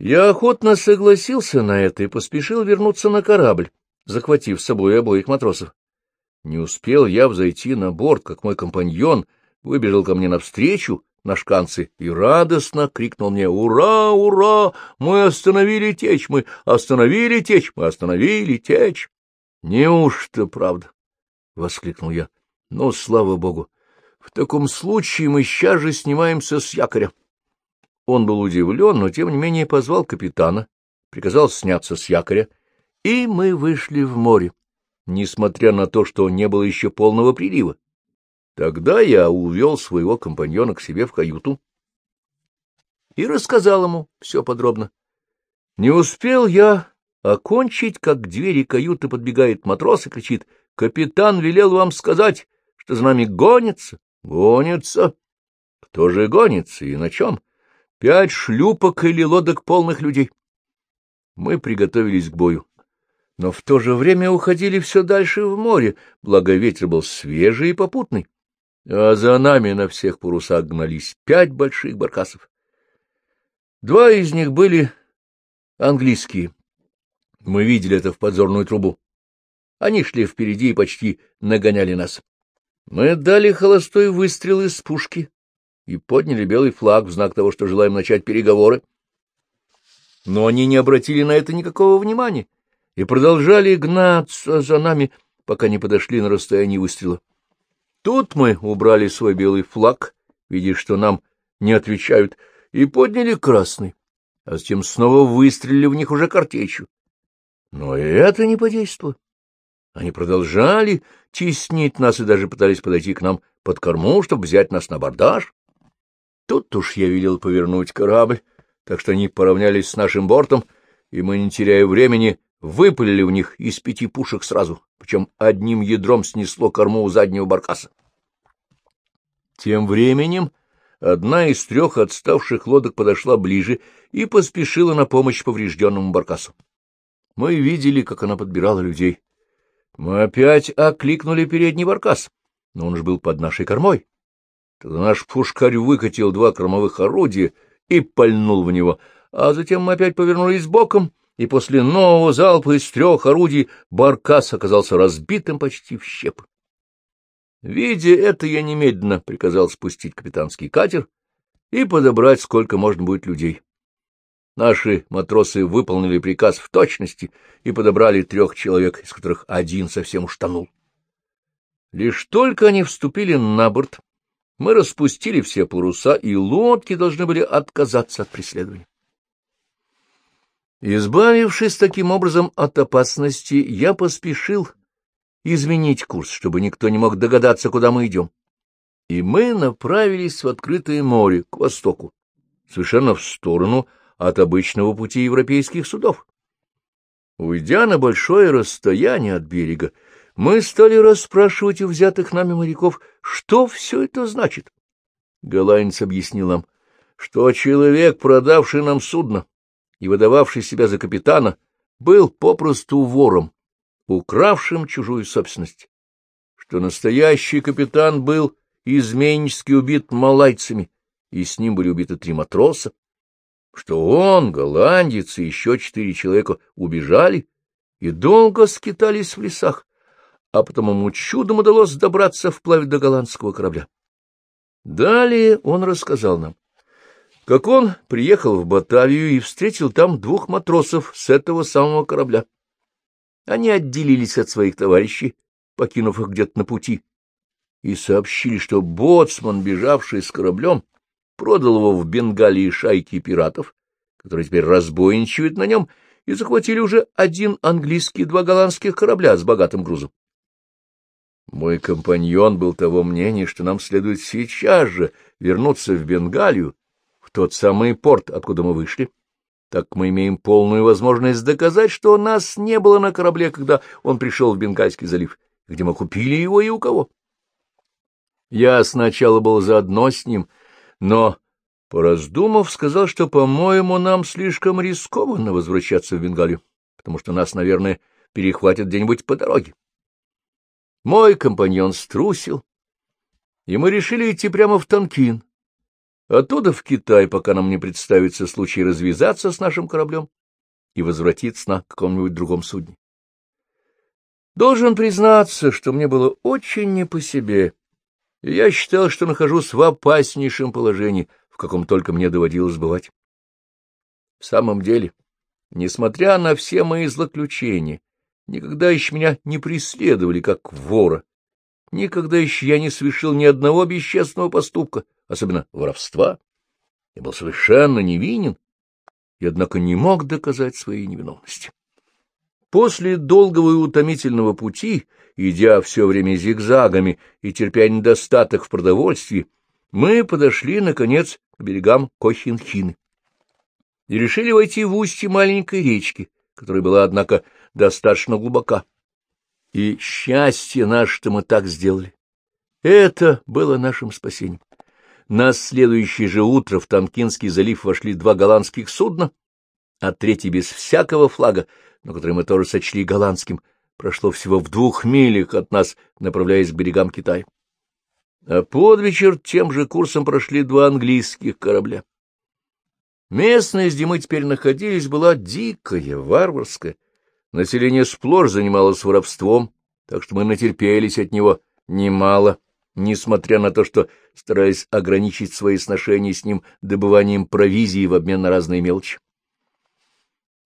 Я охотно согласился на это и поспешил вернуться на корабль, захватив с собой обоих матросов. Не успел я взойти на борт, как мой компаньон выбежал ко мне навстречу на шканцы и радостно крикнул мне «Ура! Ура! Мы остановили течь! Мы остановили течь! Мы остановили течь!» «Неужто правда?» — воскликнул я. «Ну, слава богу! В таком случае мы сейчас же снимаемся с якоря». Он был удивлен, но тем не менее позвал капитана, приказал сняться с якоря, и мы вышли в море, несмотря на то, что не было еще полного прилива. Тогда я увел своего компаньона к себе в каюту и рассказал ему все подробно. Не успел я окончить, как к двери каюты подбегает матрос и кричит, «Капитан велел вам сказать, что за нами гонится, гонится». Кто же гонится и на чем? Пять шлюпок или лодок полных людей. Мы приготовились к бою, но в то же время уходили все дальше в море, благо ветер был свежий и попутный а за нами на всех парусах гнались пять больших баркасов. Два из них были английские. Мы видели это в подзорную трубу. Они шли впереди и почти нагоняли нас. Мы дали холостой выстрел из пушки и подняли белый флаг в знак того, что желаем начать переговоры. Но они не обратили на это никакого внимания и продолжали гнаться за нами, пока не подошли на расстояние выстрела. Тут мы убрали свой белый флаг, видя, что нам не отвечают, и подняли красный, а затем снова выстрелили в них уже картечью. Но и это не подействовало. Они продолжали теснить нас и даже пытались подойти к нам под корму, чтобы взять нас на бордаж. Тут уж я велел повернуть корабль, так что они поравнялись с нашим бортом, и мы, не теряя времени, выпалили в них из пяти пушек сразу, причем одним ядром снесло корму у заднего баркаса. Тем временем одна из трех отставших лодок подошла ближе и поспешила на помощь поврежденному баркасу. Мы видели, как она подбирала людей. Мы опять окликнули передний баркас, но он же был под нашей кормой. Тогда наш пушкарь выкатил два кормовых орудия и пальнул в него, а затем мы опять повернулись боком и после нового залпа из трех орудий баркас оказался разбитым почти в щепы. Видя это, я немедленно приказал спустить капитанский катер и подобрать сколько можно будет людей. Наши матросы выполнили приказ в точности и подобрали трех человек, из которых один совсем уж. Лишь только они вступили на борт, мы распустили все паруса, и лодки должны были отказаться от преследования. Избавившись таким образом от опасности, я поспешил изменить курс, чтобы никто не мог догадаться, куда мы идем. И мы направились в открытое море, к востоку, совершенно в сторону от обычного пути европейских судов. Уйдя на большое расстояние от берега, мы стали расспрашивать у взятых нами моряков, что все это значит. Голландец объяснил нам, что человек, продавший нам судно, и выдававший себя за капитана, был попросту вором, укравшим чужую собственность, что настоящий капитан был изменнически убит малайцами, и с ним были убиты три матроса, что он, голландец и еще четыре человека убежали и долго скитались в лесах, а потом ему чудом удалось добраться вплавь до голландского корабля. Далее он рассказал нам, как он приехал в Батавию и встретил там двух матросов с этого самого корабля. Они отделились от своих товарищей, покинув их где-то на пути, и сообщили, что боцман, бежавший с кораблем, продал его в Бенгалии шайке пиратов, которые теперь разбойничают на нем, и захватили уже один английский и два голландских корабля с богатым грузом. Мой компаньон был того мнения, что нам следует сейчас же вернуться в Бенгалию тот самый порт, откуда мы вышли, так мы имеем полную возможность доказать, что нас не было на корабле, когда он пришел в Бенгальский залив, где мы купили его и у кого. Я сначала был заодно с ним, но, пораздумав, сказал, что, по-моему, нам слишком рискованно возвращаться в Бенгалию, потому что нас, наверное, перехватят где-нибудь по дороге. Мой компаньон струсил, и мы решили идти прямо в Танкин, Оттуда в Китай, пока нам не представится случай развязаться с нашим кораблем и возвратиться на каком-нибудь другом судне. Должен признаться, что мне было очень не по себе, и я считал, что нахожусь в опаснейшем положении, в каком только мне доводилось бывать. В самом деле, несмотря на все мои злоключения, никогда еще меня не преследовали как вора, никогда еще я не совершил ни одного бесчестного поступка, особенно воровства. Я был совершенно невинен, и, однако, не мог доказать своей невиновности. После долгого и утомительного пути, идя все время зигзагами и терпя недостаток в продовольствии, мы подошли, наконец, к берегам Кохинхины и решили войти в устье маленькой речки, которая была, однако, достаточно глубока. И счастье наше, что мы так сделали. Это было нашим спасением. На следующее же утро в Танкинский залив вошли два голландских судна, а третий без всякого флага, но который мы тоже сочли голландским, прошло всего в двух милях от нас, направляясь к берегам Китая. А под вечер тем же курсом прошли два английских корабля. Местность, где мы теперь находились, была дикая, варварская. Население сплошь занималось воровством, так что мы натерпелись от него немало, несмотря на то, что старались ограничить свои сношения с ним добыванием провизии в обмен на разные мелочи.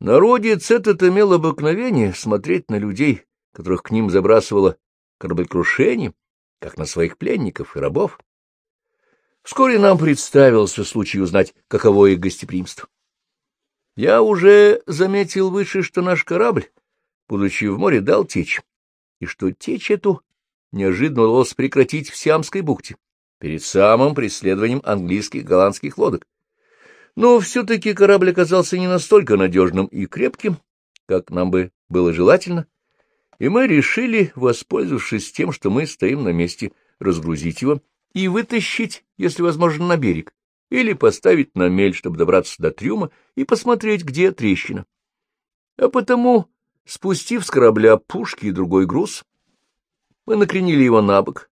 Народец этот имел обыкновение смотреть на людей, которых к ним забрасывало кораблекрушение, как на своих пленников и рабов. Вскоре нам представился случай узнать, каково их гостеприимство. Я уже заметил выше, что наш корабль, будучи в море, дал течь, и что течь эту неожиданно удалось прекратить в Сиамской бухте, перед самым преследованием английских голландских лодок. Но все-таки корабль оказался не настолько надежным и крепким, как нам бы было желательно, и мы решили, воспользовавшись тем, что мы стоим на месте, разгрузить его и вытащить, если возможно, на берег, или поставить на мель, чтобы добраться до трюма и посмотреть, где трещина. А потому, спустив с корабля пушки и другой груз, мы накренили его на бок.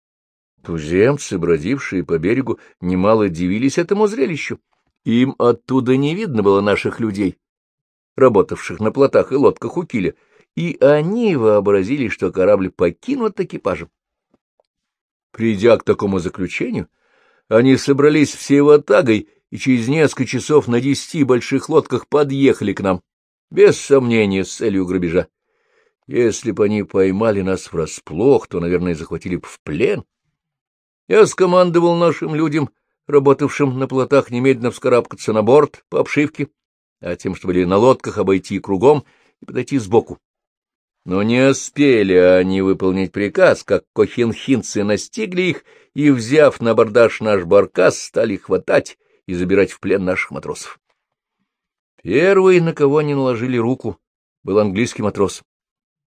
Туземцы, бродившие по берегу, немало дивились этому зрелищу им оттуда не видно было наших людей, работавших на плотах и лодках у киля, и они вообразили, что корабль покинут экипажем. Придя к такому заключению, они собрались всей ватагой и через несколько часов на десяти больших лодках подъехали к нам, без сомнения, с целью грабежа. Если бы они поймали нас врасплох, то, наверное, захватили бы в плен. Я скомандовал нашим людям — работавшим на плотах, немедленно вскарабкаться на борт по обшивке, а тем, что были на лодках, обойти кругом и подойти сбоку. Но не успели они выполнить приказ, как кохинхинцы настигли их и, взяв на абордаж наш баркас, стали хватать и забирать в плен наших матросов. Первый, на кого они наложили руку, был английский матрос.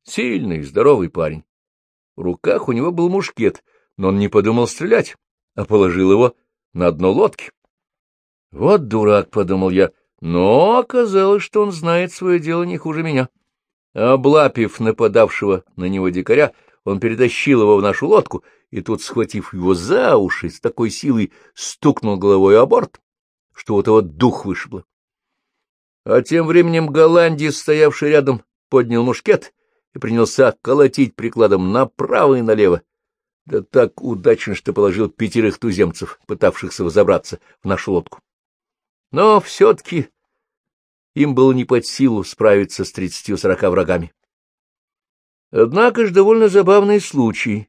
Сильный, здоровый парень. В руках у него был мушкет, но он не подумал стрелять, а положил его на дно лодки. Вот дурак, — подумал я, но оказалось, что он знает свое дело не хуже меня. Облапив нападавшего на него дикаря, он перетащил его в нашу лодку, и тут, схватив его за уши, с такой силой стукнул головой о борт, что у того дух вышибло. А тем временем голландец, стоявший рядом, поднял мушкет и принялся колотить прикладом направо и налево, да так удачно, что положил пятерых туземцев, пытавшихся взобраться в нашу лодку. Но все-таки им было не под силу справиться с тридцатью-сорока врагами. Однако же довольно забавный случай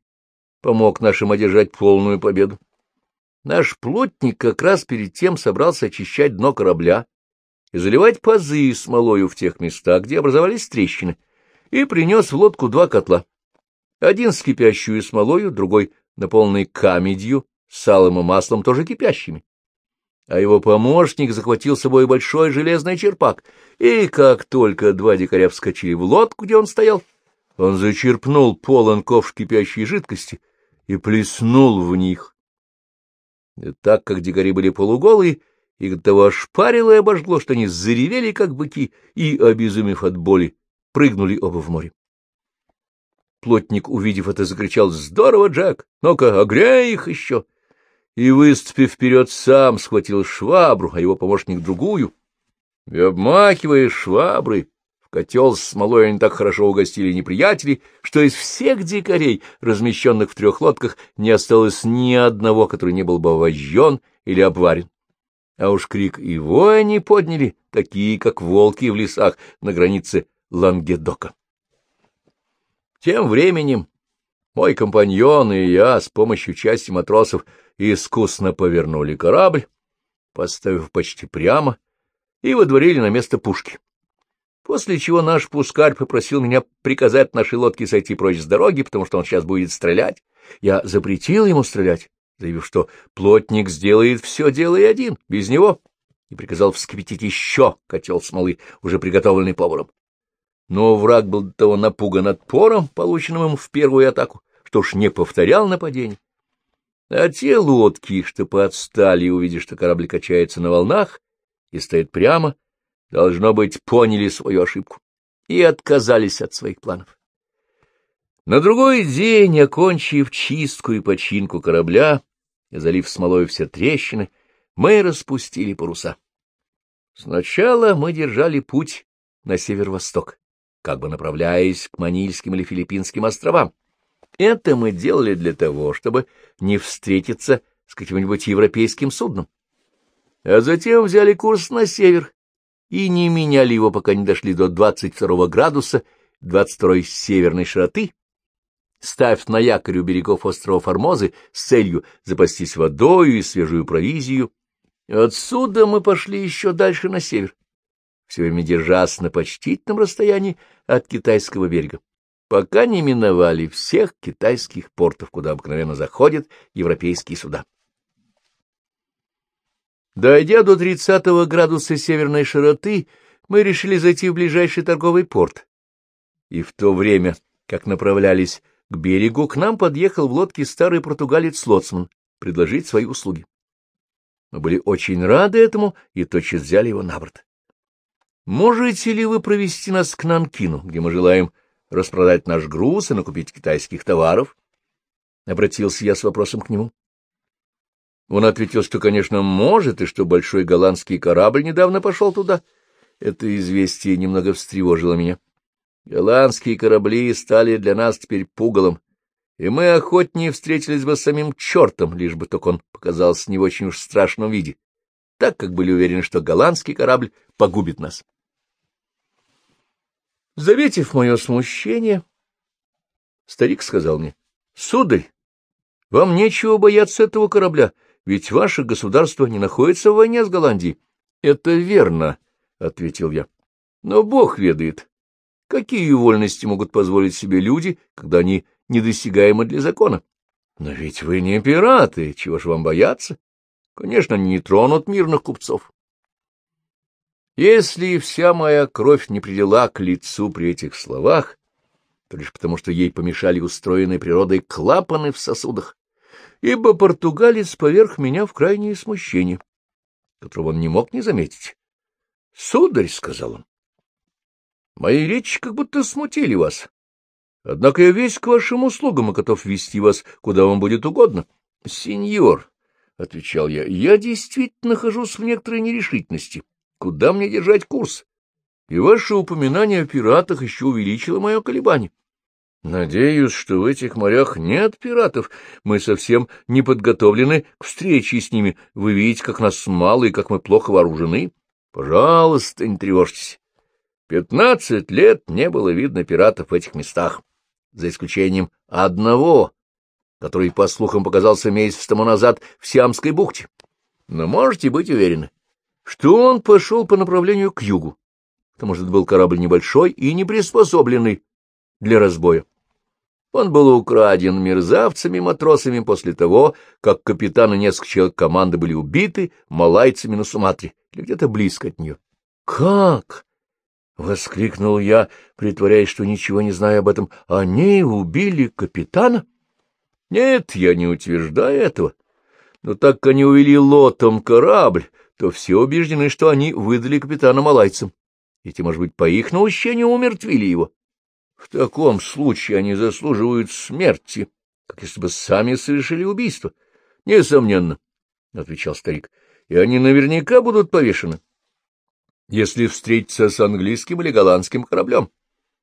помог нашим одержать полную победу. Наш плотник как раз перед тем собрался очищать дно корабля и заливать пазы смолою в тех местах, где образовались трещины, и принес в лодку два котла. Один с кипящую смолою, другой наполненный камедью, салом и маслом, тоже кипящими. А его помощник захватил с собой большой железный черпак, и как только два дикаря вскочили в лодку, где он стоял, он зачерпнул полон ковш кипящей жидкости и плеснул в них. И так как дикари были полуголые, их до того ошпарило и обожгло, что они заревели, как быки, и, обезумев от боли, прыгнули оба в море. Плотник, увидев это, закричал «Здорово, Джек! Ну-ка, огрей их еще!» И, выступив вперед, сам схватил швабру, а его помощник — другую. И, обмакивая швабры, в котел с смолой они так хорошо угостили неприятелей, что из всех дикарей, размещенных в трех лодках, не осталось ни одного, который не был бы обожжен или обварен. А уж крик и вой они подняли, такие, как волки в лесах на границе Лангедока. Тем временем мой компаньон и я с помощью части матросов искусно повернули корабль, поставив почти прямо, и водворили на место пушки. После чего наш пускарь попросил меня приказать нашей лодке сойти прочь с дороги, потому что он сейчас будет стрелять. Я запретил ему стрелять, заявив, что плотник сделает все дело и один, без него, и приказал вскипятить еще котел смолы, уже приготовленный поваром. Но враг был до того напуган отпором, полученным им в первую атаку, что уж не повторял нападение. А те лодки, что поотстали, увидев, что корабль качается на волнах и стоит прямо, должно быть, поняли свою ошибку и отказались от своих планов. На другой день, окончив чистку и починку корабля и залив смолой все трещины, мы распустили паруса. Сначала мы держали путь на северо-восток, как бы направляясь к Манильским или Филиппинским островам. Это мы делали для того, чтобы не встретиться с каким-нибудь европейским судном. А затем взяли курс на север и не меняли его, пока не дошли до 22 градуса 22 северной широты, ставь на якорь у берегов острова Формозы с целью запастись водою и свежую провизию. Отсюда мы пошли еще дальше на север, все время держась на почтительном расстоянии от китайского берега, пока не миновали всех китайских портов, куда обыкновенно заходят европейские суда. Дойдя до 30 градуса северной широты, мы решили зайти в ближайший торговый порт. И в то время, как направлялись к берегу, к нам подъехал в лодке старый португалец-лоцман предложить свои услуги. Мы были очень рады этому и тотчас взяли его на борт. «Можете ли вы провести нас к Нанкину, где мы желаем распродать наш груз и накупить китайских товаров?» Обратился я с вопросом к нему. Он ответил, что, конечно, может, и что большой голландский корабль недавно пошел туда. Это известие немного встревожило меня. Голландские корабли стали для нас теперь пугалом, и мы охотнее встретились бы с самим чертом, лишь бы только он показался не в очень уж страшном виде, так как были уверены, что голландский корабль погубит нас. Заметив мое смущение, старик сказал мне, — Сударь, вам нечего бояться этого корабля, — ведь ваше государство не находится в войне с Голландией. — Это верно, — ответил я. — Но Бог ведает, какие вольности могут позволить себе люди, когда они недосягаемы для закона. Но ведь вы не пираты, чего ж вам бояться? Конечно, не тронут мирных купцов. Если вся моя кровь не придела к лицу при этих словах, то лишь потому, что ей помешали устроенные природой клапаны в сосудах, ибо португалец поверх меня в крайнее смущение, которого он не мог не заметить. — Сударь, — сказал он, — мои речи как будто смутили вас. Однако я весь к вашим услугам и готов вести вас, куда вам будет угодно. — Сеньор, — отвечал я, — я действительно нахожусь в некоторой нерешительности. Куда мне держать курс? И ваше упоминание о пиратах еще увеличило мое колебание. Надеюсь, что в этих морях нет пиратов. Мы совсем не подготовлены к встрече с ними. Вы видите, как нас мало и как мы плохо вооружены. Пожалуйста, не тревожьтесь. Пятнадцать лет не было видно пиратов в этих местах, за исключением одного, который, по слухам, показался месяц тому назад в Сиамской бухте. Но можете быть уверены, что он пошел по направлению к югу. К тому же это был корабль небольшой и не приспособленный для разбоя. Он был украден мерзавцами-матросами после того, как капитан и несколько человек команды были убиты малайцами на Суматре или где-то близко от нее. — Как? — воскликнул я, притворяясь, что ничего не знаю об этом. — Они убили капитана? — Нет, я не утверждаю этого. Но так как они увели лотом корабль, то все убеждены, что они выдали капитана малайцам. Эти, может быть, по их наущению умертвили его. В таком случае они заслуживают смерти, как если бы сами совершили убийство. Несомненно, — отвечал старик, — и они наверняка будут повешены, если встретиться с английским или голландским кораблем,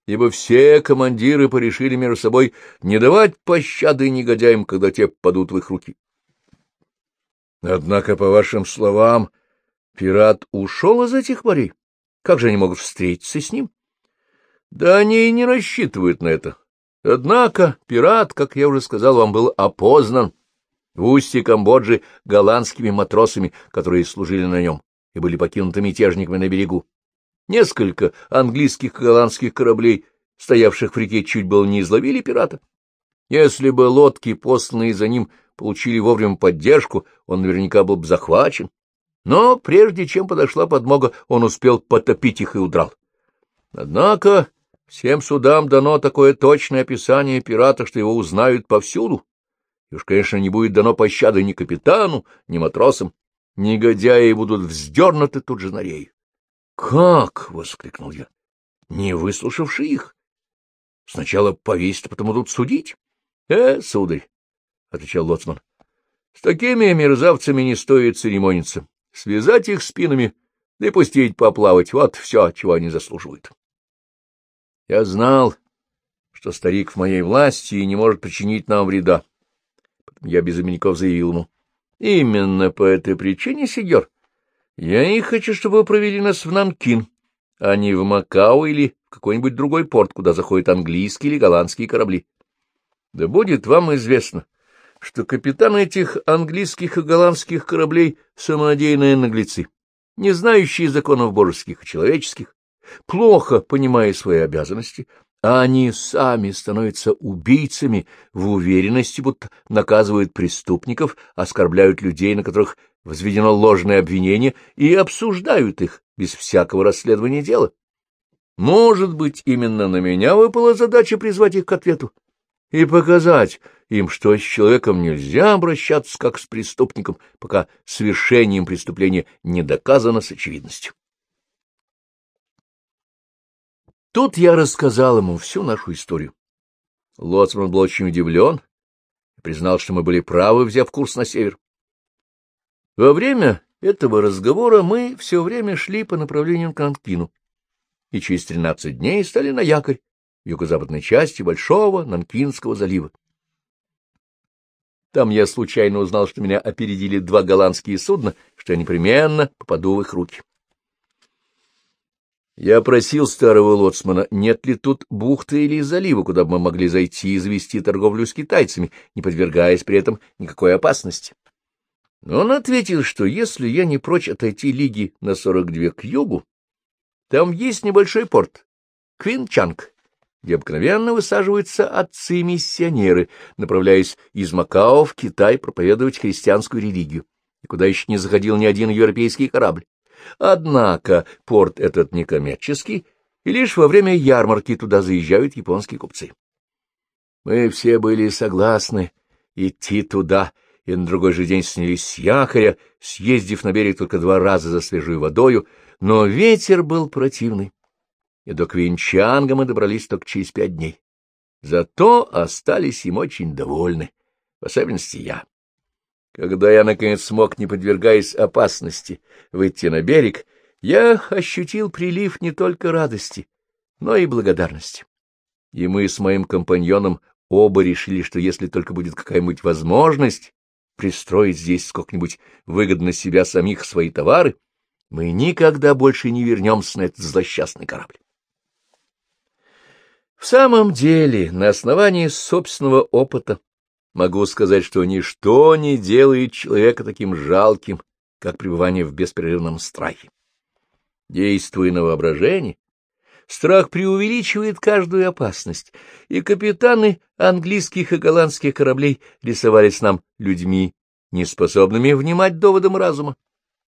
ибо все командиры порешили между собой не давать пощады негодяям, когда те падут в их руки. Однако, по вашим словам, пират ушел из этих морей. Как же они могут встретиться с ним? Да они и не рассчитывают на это. Однако пират, как я уже сказал вам, был опознан в устье Камбоджи голландскими матросами, которые служили на нем и были покинуты мятежниками на берегу. Несколько английских и голландских кораблей, стоявших в реке, чуть было не изловили пирата. Если бы лодки, посланные за ним, получили вовремя поддержку, он наверняка был бы захвачен. Но прежде чем подошла подмога, он успел потопить их и удрал. Однако всем судам дано такое точное описание пирата, что его узнают повсюду. И уж, конечно, не будет дано пощады ни капитану, ни матросам. Негодяи будут вздернуты тут же на рей. — Как? — воскликнул я. — Не выслушавши их. Сначала повесить, а потом будут судить. — Э, сударь, — отвечал лоцман, — с такими мерзавцами не стоит церемониться. Связать их спинами, да и пустить поплавать — вот все, чего они заслуживают. Я знал, что старик в моей власти и не может причинить нам вреда. Я без обиняков заявил ему. — Именно по этой причине, сеньор, я не хочу, чтобы вы провели нас в Нанкин, а не в Макао или в какой-нибудь другой порт, куда заходят английские или голландские корабли. Да будет вам известно, что капитаны этих английских и голландских кораблей — самонадеянные наглецы, не знающие законов божеских и человеческих, плохо понимая свои обязанности, а они сами становятся убийцами в уверенности, будто наказывают преступников, оскорбляют людей, на которых возведено ложное обвинение, и обсуждают их без всякого расследования дела. Может быть, именно на меня выпала задача призвать их к ответу и показать им, что с человеком нельзя обращаться как с преступником, пока совершением преступления не доказано с очевидностью. Тут я рассказал ему всю нашу историю. Лоцман был очень удивлен и признал, что мы были правы, взяв курс на север. Во время этого разговора мы все время шли по направлению к Нанкину, и через тринадцать дней стали на якорь юго-западной части Большого Нанкинского залива. Там я случайно узнал, что меня опередили два голландские судна, что я непременно попаду в их руки. Я просил старого лоцмана, нет ли тут бухты или залива, куда бы мы могли зайти и завести торговлю с китайцами, не подвергаясь при этом никакой опасности. Но он ответил, что если я не прочь отойти лиги на сорок две к югу, там есть небольшой порт — Квинчанг, где обыкновенно высаживаются отцы-миссионеры, направляясь из Макао в Китай проповедовать христианскую религию, и куда еще не заходил ни один европейский корабль. Однако порт этот некоммерческий, и лишь во время ярмарки туда заезжают японские купцы. Мы все были согласны идти туда, и на другой же день снялись с якоря, съездив на берег только два раза за свежей водою, но ветер был противный, и до Квинчанга мы добрались только через пять дней. Зато остались им очень довольны, в особенности я. Когда я, наконец, смог, не подвергаясь опасности, выйти на берег, я ощутил прилив не только радости, но и благодарности. И мы с моим компаньоном оба решили, что если только будет какая-нибудь возможность пристроить здесь сколько-нибудь выгодно себя самих свои товары, мы никогда больше не вернемся на этот злосчастный корабль. В самом деле, на основании собственного опыта могу сказать, что ничто не делает человека таким жалким, как пребывание в беспрерывном страхе. Действуя на воображение, страх преувеличивает каждую опасность, и капитаны английских и голландских кораблей рисовались нам людьми, неспособными внимать доводам разума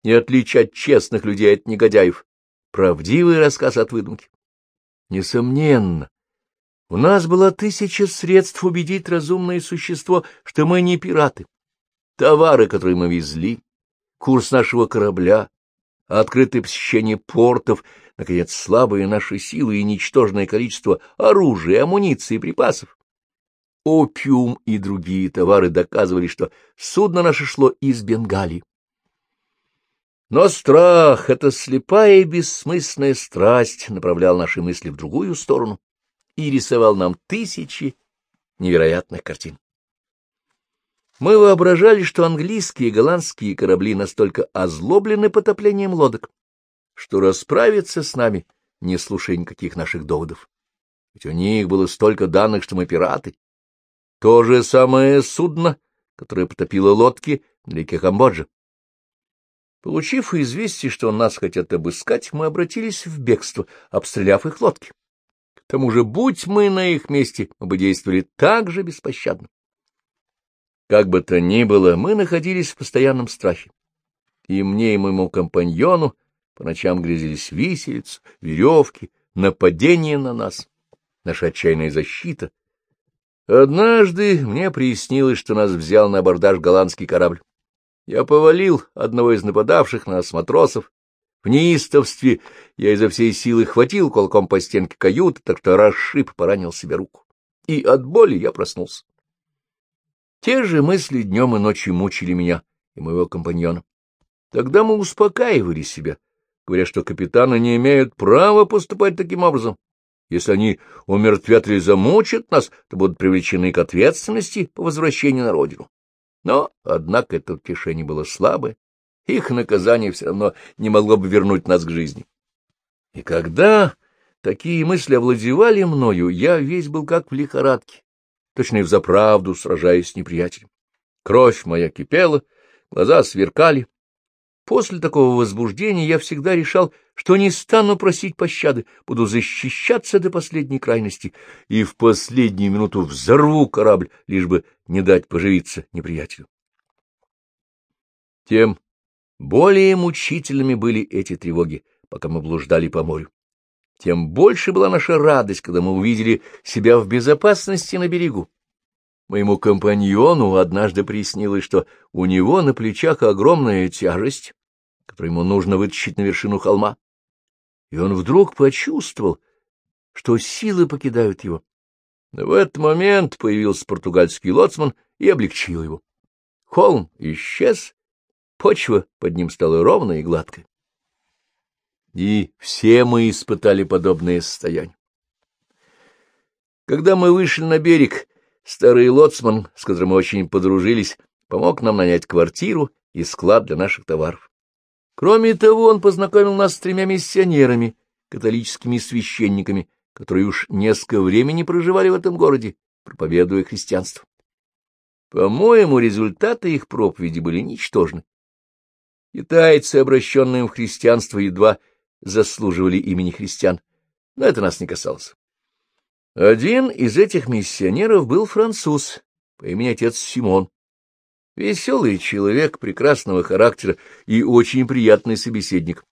и отличать честных людей от негодяев. Правдивый рассказ от выдумки. Несомненно, у нас было тысяча средств убедить разумное существо, что мы не пираты. Товары, которые мы везли, курс нашего корабля, открытое посещение портов, наконец, слабые наши силы и ничтожное количество оружия, амуниции и припасов. Опиум и другие товары доказывали, что судно наше шло из Бенгалии. Но страх, эта слепая и бессмысленная страсть, направлял наши мысли в другую сторону и рисовал нам тысячи невероятных картин. Мы воображали, что английские и голландские корабли настолько озлоблены потоплением лодок, что расправиться с нами, не слушая никаких наших доводов. Ведь у них было столько данных, что мы пираты. То же самое судно, которое потопило лодки на реке Камбоджа. Получив известие, что нас хотят обыскать, мы обратились в бегство, обстреляв их лодки. К тому же, будь мы на их месте, мы бы действовали так же беспощадно. Как бы то ни было, мы находились в постоянном страхе. И мне, и моему компаньону по ночам грязились виселицы, веревки, нападения на нас, наша отчаянная защита. Однажды мне приснилось, что нас взял на абордаж голландский корабль. Я повалил одного из нападавших на нас матросов. В неистовстве я изо всей силы хватил кулаком по стенке каюты, так что расшиб, поранил себе руку. И от боли я проснулся. Те же мысли днем и ночью мучили меня и моего компаньона. Тогда мы успокаивали себя, говоря, что капитаны не имеют права поступать таким образом. Если они умертвят или замучат нас, то будут привлечены к ответственности по возвращению на родину. Но, однако, это утешение было слабое, их наказание все равно не могло бы вернуть нас к жизни. И когда такие мысли овладевали мною, я весь был как в лихорадке, точно и взаправду сражаясь с неприятелем. Кровь моя кипела, глаза сверкали. После такого возбуждения я всегда решал, что не стану просить пощады, буду защищаться до последней крайности и в последнюю минуту взорву корабль, лишь бы не дать поживиться неприятелю. Тем более мучительными были эти тревоги, пока мы блуждали по морю тем больше была наша радость, когда мы увидели себя в безопасности на берегу. Моему компаньону однажды приснилось, что у него на плечах огромная тяжесть, которую ему нужно вытащить на вершину холма. И он вдруг почувствовал, что силы покидают его. В этот момент появился португальский лоцман и облегчил его. Холм исчез, почва под ним стала ровной и гладкой. И все мы испытали подобное состояние. Когда мы вышли на берег, старый лоцман, с которым мы очень подружились, помог нам нанять квартиру и склад для наших товаров. Кроме того, он познакомил нас с тремя миссионерами, католическими священниками, которые уж несколько времени проживали в этом городе, проповедуя христианство. По-моему, результаты их проповеди были ничтожны. Китайцы, обращенные в христианство, едва заслуживали имени христиан, но это нас не касалось. Один из этих миссионеров был француз по имени отец Симон. Веселый человек, прекрасного характера и очень приятный собеседник.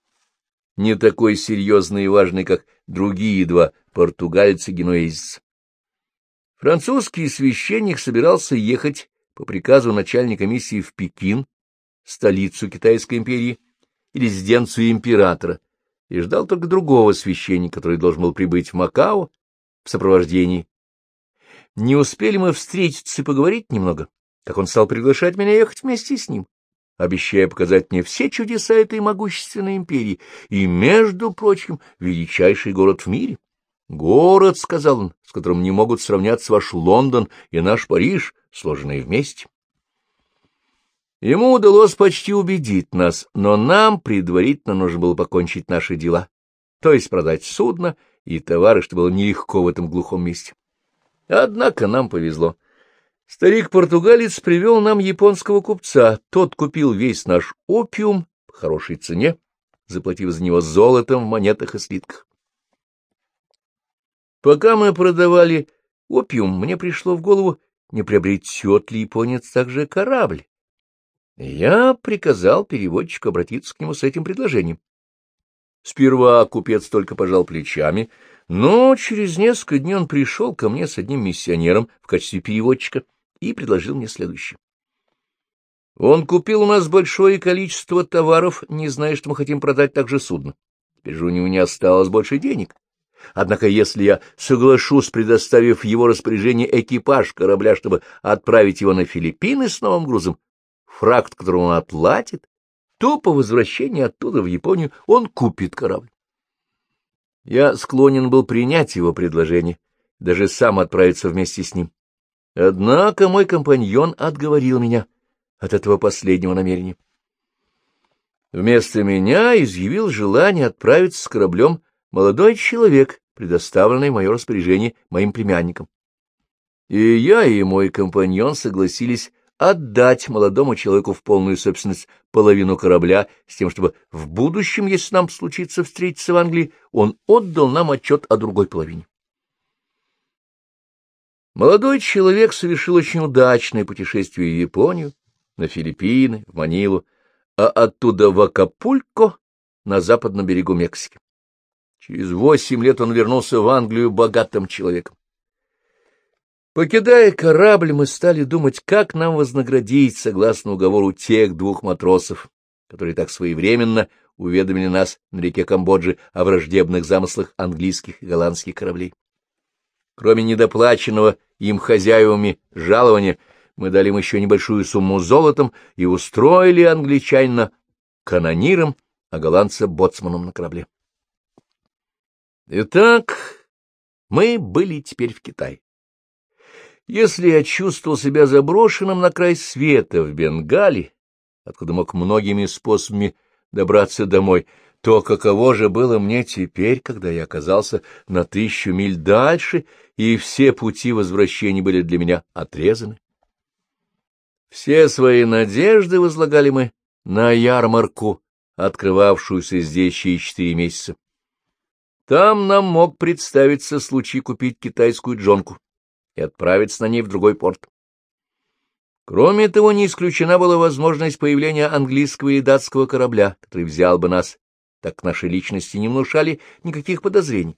Не такой серьезный и важный, как другие два португальца генуэзец. Французский священник собирался ехать по приказу начальника миссии в Пекин, столицу Китайской империи, и резиденцию императора, и ждал только другого священника, который должен был прибыть в Макао в сопровождении. Не успели мы встретиться и поговорить немного, как он стал приглашать меня ехать вместе с ним, обещая показать мне все чудеса этой могущественной империи и, между прочим, величайший город в мире. Город, — сказал он, — с которым не могут сравняться ваш Лондон и наш Париж, сложенные вместе. Ему удалось почти убедить нас, но нам предварительно нужно было покончить наши дела, то есть продать судно и товары, что было нелегко в этом глухом месте. Однако нам повезло. Старик-португалец привел нам японского купца. Тот купил весь наш опиум по хорошей цене, заплатив за него золотом в монетах и слитках. Пока мы продавали опиум, мне пришло в голову, не приобретет ли японец также корабль. Я приказал переводчику обратиться к нему с этим предложением. Сперва купец только пожал плечами, но через несколько дней он пришел ко мне с одним миссионером в качестве переводчика и предложил мне следующее. Он купил у нас большое количество товаров, не зная, что мы хотим продать также судно. Теперь же у него не осталось больше денег. Однако, если я соглашусь, предоставив его распоряжение экипаж корабля, чтобы отправить его на Филиппины с новым грузом, фракт, который он оплатит, то по возвращении оттуда в Японию он купит корабль. Я склонен был принять его предложение, даже сам отправиться вместе с ним. Однако мой компаньон отговорил меня от этого последнего намерения. Вместо меня изъявил желание отправиться с кораблем молодой человек, предоставленный в мое распоряжение моим племянником. И я, и мой компаньон согласились отдать молодому человеку в полную собственность половину корабля, с тем, чтобы в будущем, если нам случится встретиться в Англии, он отдал нам отчет о другой половине. Молодой человек совершил очень удачное путешествие в Японию, на Филиппины, в Манилу, а оттуда в Акапулько на западном берегу Мексики. Через восемь лет он вернулся в Англию богатым человеком. Покидая корабль, мы стали думать, как нам вознаградить, согласно уговору, тех двух матросов, которые так своевременно уведомили нас на реке Камбоджи о враждебных замыслах английских и голландских кораблей. Кроме недоплаченного им хозяевами жалования, мы дали им еще небольшую сумму золотом и устроили англичанина канониром, а голландца боцманом на корабле. Итак, мы были теперь в Китае. Если я чувствовал себя заброшенным на край света в Бенгале, откуда мог многими способами добраться домой, то каково же было мне теперь, когда я оказался на тысячу миль дальше, и все пути возвращения были для меня отрезаны? Все свои надежды возлагали мы на ярмарку, открывавшуюся здесь через четыре месяца. Там нам мог представиться случай купить китайскую джонку и отправиться на ней в другой порт. Кроме того, не исключена была возможность появления английского и датского корабля, который взял бы нас, так наши личности не внушали никаких подозрений.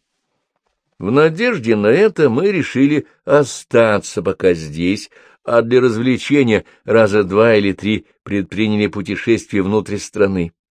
В надежде на это мы решили остаться пока здесь, а для развлечения раза два или три предприняли путешествие внутрь страны